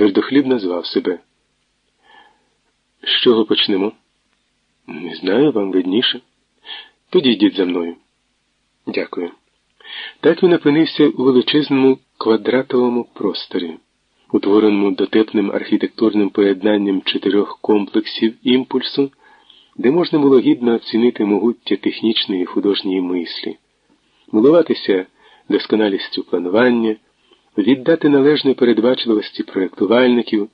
Твердохліб назвав себе. З чого почнемо? Не знаю, вам видніше. Підійдіть за мною. Дякую. Так він опинився у величезному квадратовому просторі, утвореному дотепним архітектурним поєднанням чотирьох комплексів імпульсу, де можна було гідно оцінити могуття технічної і художньої мислі, милуватися досконалістю планування, віддати належної передбачливості проєктувальників,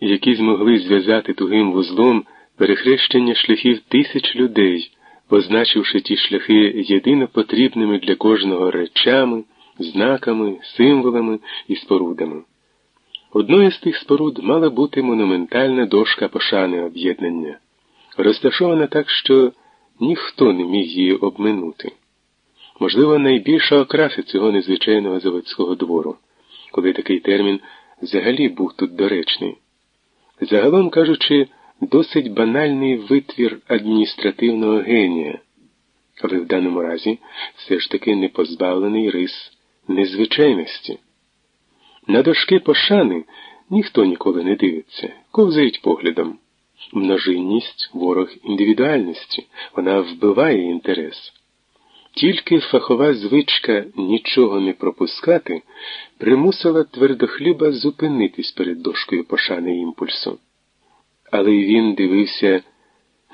які змогли зв'язати тугим вузлом перехрещення шляхів тисяч людей позначивши ті шляхи єдино потрібними для кожного речами, знаками, символами і спорудами. Одною з тих споруд мала бути монументальна дошка пошани об'єднання, розташована так, що ніхто не міг її обминути. Можливо, найбільша окраса цього незвичайного заводського двору, коли такий термін взагалі був тут доречний. Загалом кажучи, досить банальний витвір адміністративного генія, але в даному разі все ж таки не позбавлений рис незвичайності. На дошки пошани ніхто ніколи не дивиться, ковзають поглядом. Множинність ворог індивідуальності, вона вбиває інтерес. Тільки фахова звичка нічого не пропускати примусила твердохліба зупинитись перед дошкою пошани імпульсу. Але й він дивився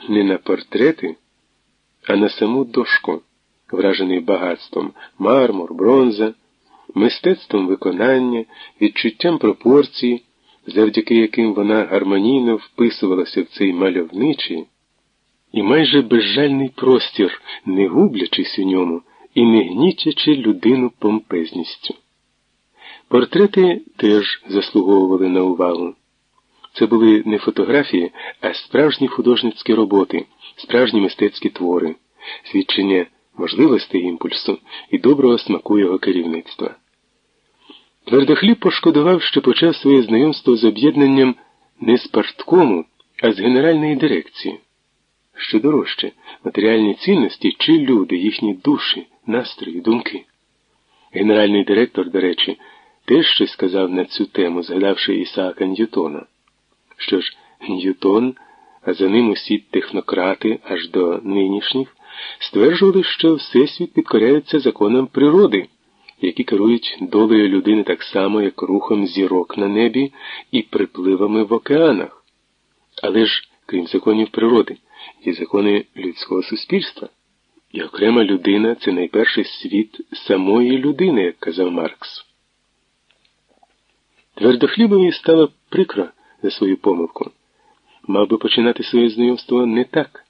не на портрети, а на саму дошку, вражений багатством мармур, бронза, мистецтвом виконання, відчуттям пропорції, завдяки яким вона гармонійно вписувалася в цей мальовничий і майже безжальний простір, не гублячись у ньому і не гнітячи людину помпезністю. Портрети теж заслуговували на увагу. Це були не фотографії, а справжні художницькі роботи, справжні мистецькі твори, свідчення можливостей імпульсу і доброго смаку його керівництва. Твердохліб пошкодував, що почав своє знайомство з об'єднанням не з парткому, а з генеральної дирекції. Що дорожче, матеріальні цінності чи люди, їхні душі, настрої, думки. Генеральний директор, до речі, теж щось сказав на цю тему, згадавши Ісаака Ньютона. Що ж, Ньютон, а за ним усі технократи аж до нинішніх, стверджували, що Всесвіт підкоряється законам природи, які керують долею людини так само, як рухом зірок на небі і припливами в океанах. Але ж, крім законів природи, є закони людського суспільства. І окрема людина це найперший світ самої людини, як казав Маркс. Твердохлібові стало прикро за свою помилку. Мав би починати своє знайомство не так.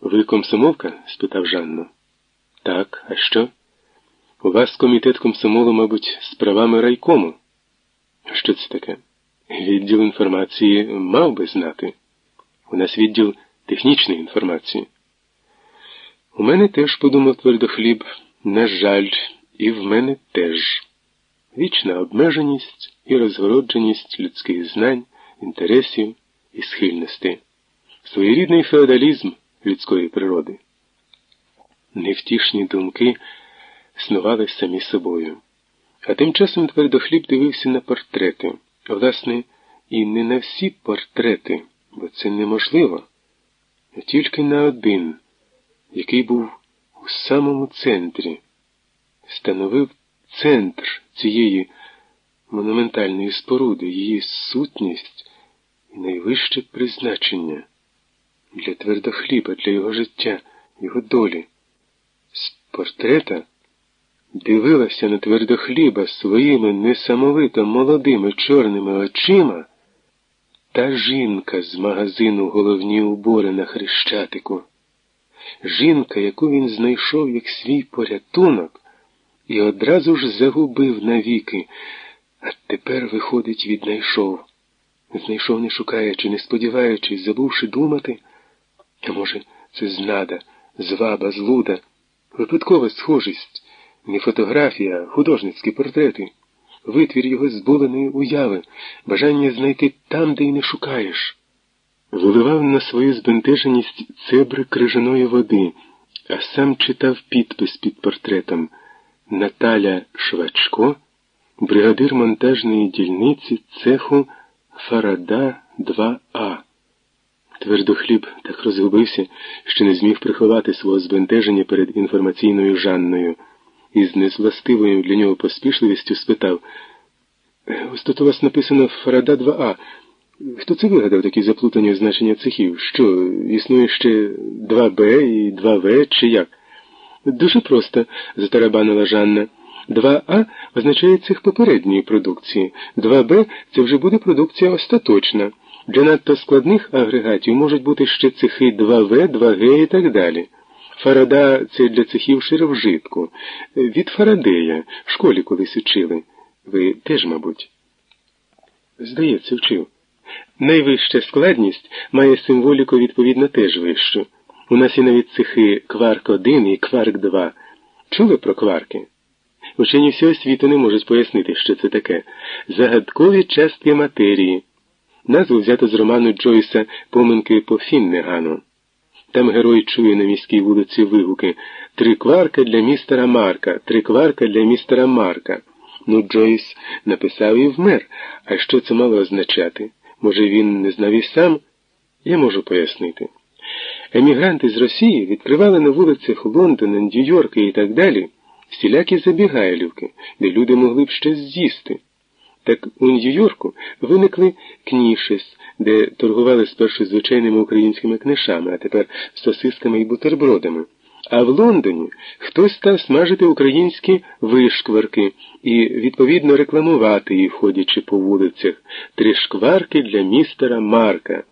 Ви комсомолка? спитав Жанну. Так, а що? У вас комітет комсомолу, мабуть, з правами райкому. Що це таке? Відділ інформації мав би знати. У нас відділ технічної інформації. У мене теж подумав твердохліб, на жаль, і в мене теж. Вічна обмеженість і розгородженість людських знань інтересів і схильностей, своєрідний феодалізм людської природи. Невтішні думки снували самі собою. А тим часом твердохліб дивився на портрети, власне, і не на всі портрети, бо це неможливо, тільки на один, який був у самому центрі, становив центр цієї монументальної споруди, її сутність і найвище призначення для твердохліба, для його життя, його долі. З портрета дивилася на твердохліба своїми несамовито молодими чорними очима та жінка з магазину головні убори на Хрещатику. Жінка, яку він знайшов як свій порятунок, і одразу ж загубив навіки. А тепер, виходить, віднайшов. Знайшов, не шукаючи, не сподіваючись, забувши думати. А може, це знада, зваба, злуда, випадкова схожість, не фотографія, а художницькі портрети, витвір його збуленої уяви, бажання знайти там, де й не шукаєш. Виливав на свою збентеженість цебри крижаної води, а сам читав підпис під портретом Наталя Швачко бригадир монтажної дільниці цеху Фарада 2А. Твердохліб так розгубився, що не зміг приховати свого збентеження перед інформаційною Жанною і з незвластивою для нього поспішливістю спитав Ось тут у вас написано Фарада 2А. Хто це вигадав такі заплутані значення цехів? Що, існує ще 2Б і 2В, чи як? Дуже просто, затарабанила Жанна. 2А означає цех попередньої продукції. 2Б це вже буде продукція остаточна. Для надто складних агрегатів можуть бути ще цехи 2В, 2Г і так далі. Фарада це для цехів шировжитку. Від Фарадея в школі колись учили. Ви теж, мабуть. Здається, вчив. Найвища складність має символіку відповідно теж вищу. У нас є навіть цехи кварк 1 і кварк 2. Чули про кварки? Учені всього світу не можуть пояснити, що це таке. Загадкові частки матерії. Назву взято з роману Джойса Поминки по Фіннегану. Там герой чує на міській вулиці вигуки Три кварка для містера Марка, три кварка для містера Марка. Ну, Джойс написав і вмер. А що це мало означати? Може, він не знав і сам? Я можу пояснити. Емігранти з Росії відкривали на вулицях Лондона, Нью-Йорка і так далі всілякі забігайлівки, де люди могли б щось з'їсти. Так у Нью-Йорку виникли кнішес, де торгували спершу звичайними українськими книжами, а тепер сосисками і бутербродами. А в Лондоні хтось став смажити українські вишкварки і, відповідно, рекламувати їх, ходячи по вулицях, три шкварки для містера Марка.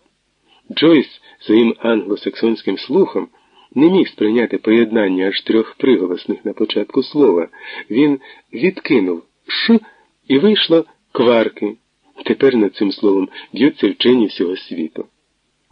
Джойс своїм англосаксонським слухом не міг сприйняти поєднання аж трьох приголосних на початку слова. Він відкинув ш і вийшло кварки. Тепер над цим словом б'ються вчені всього світу.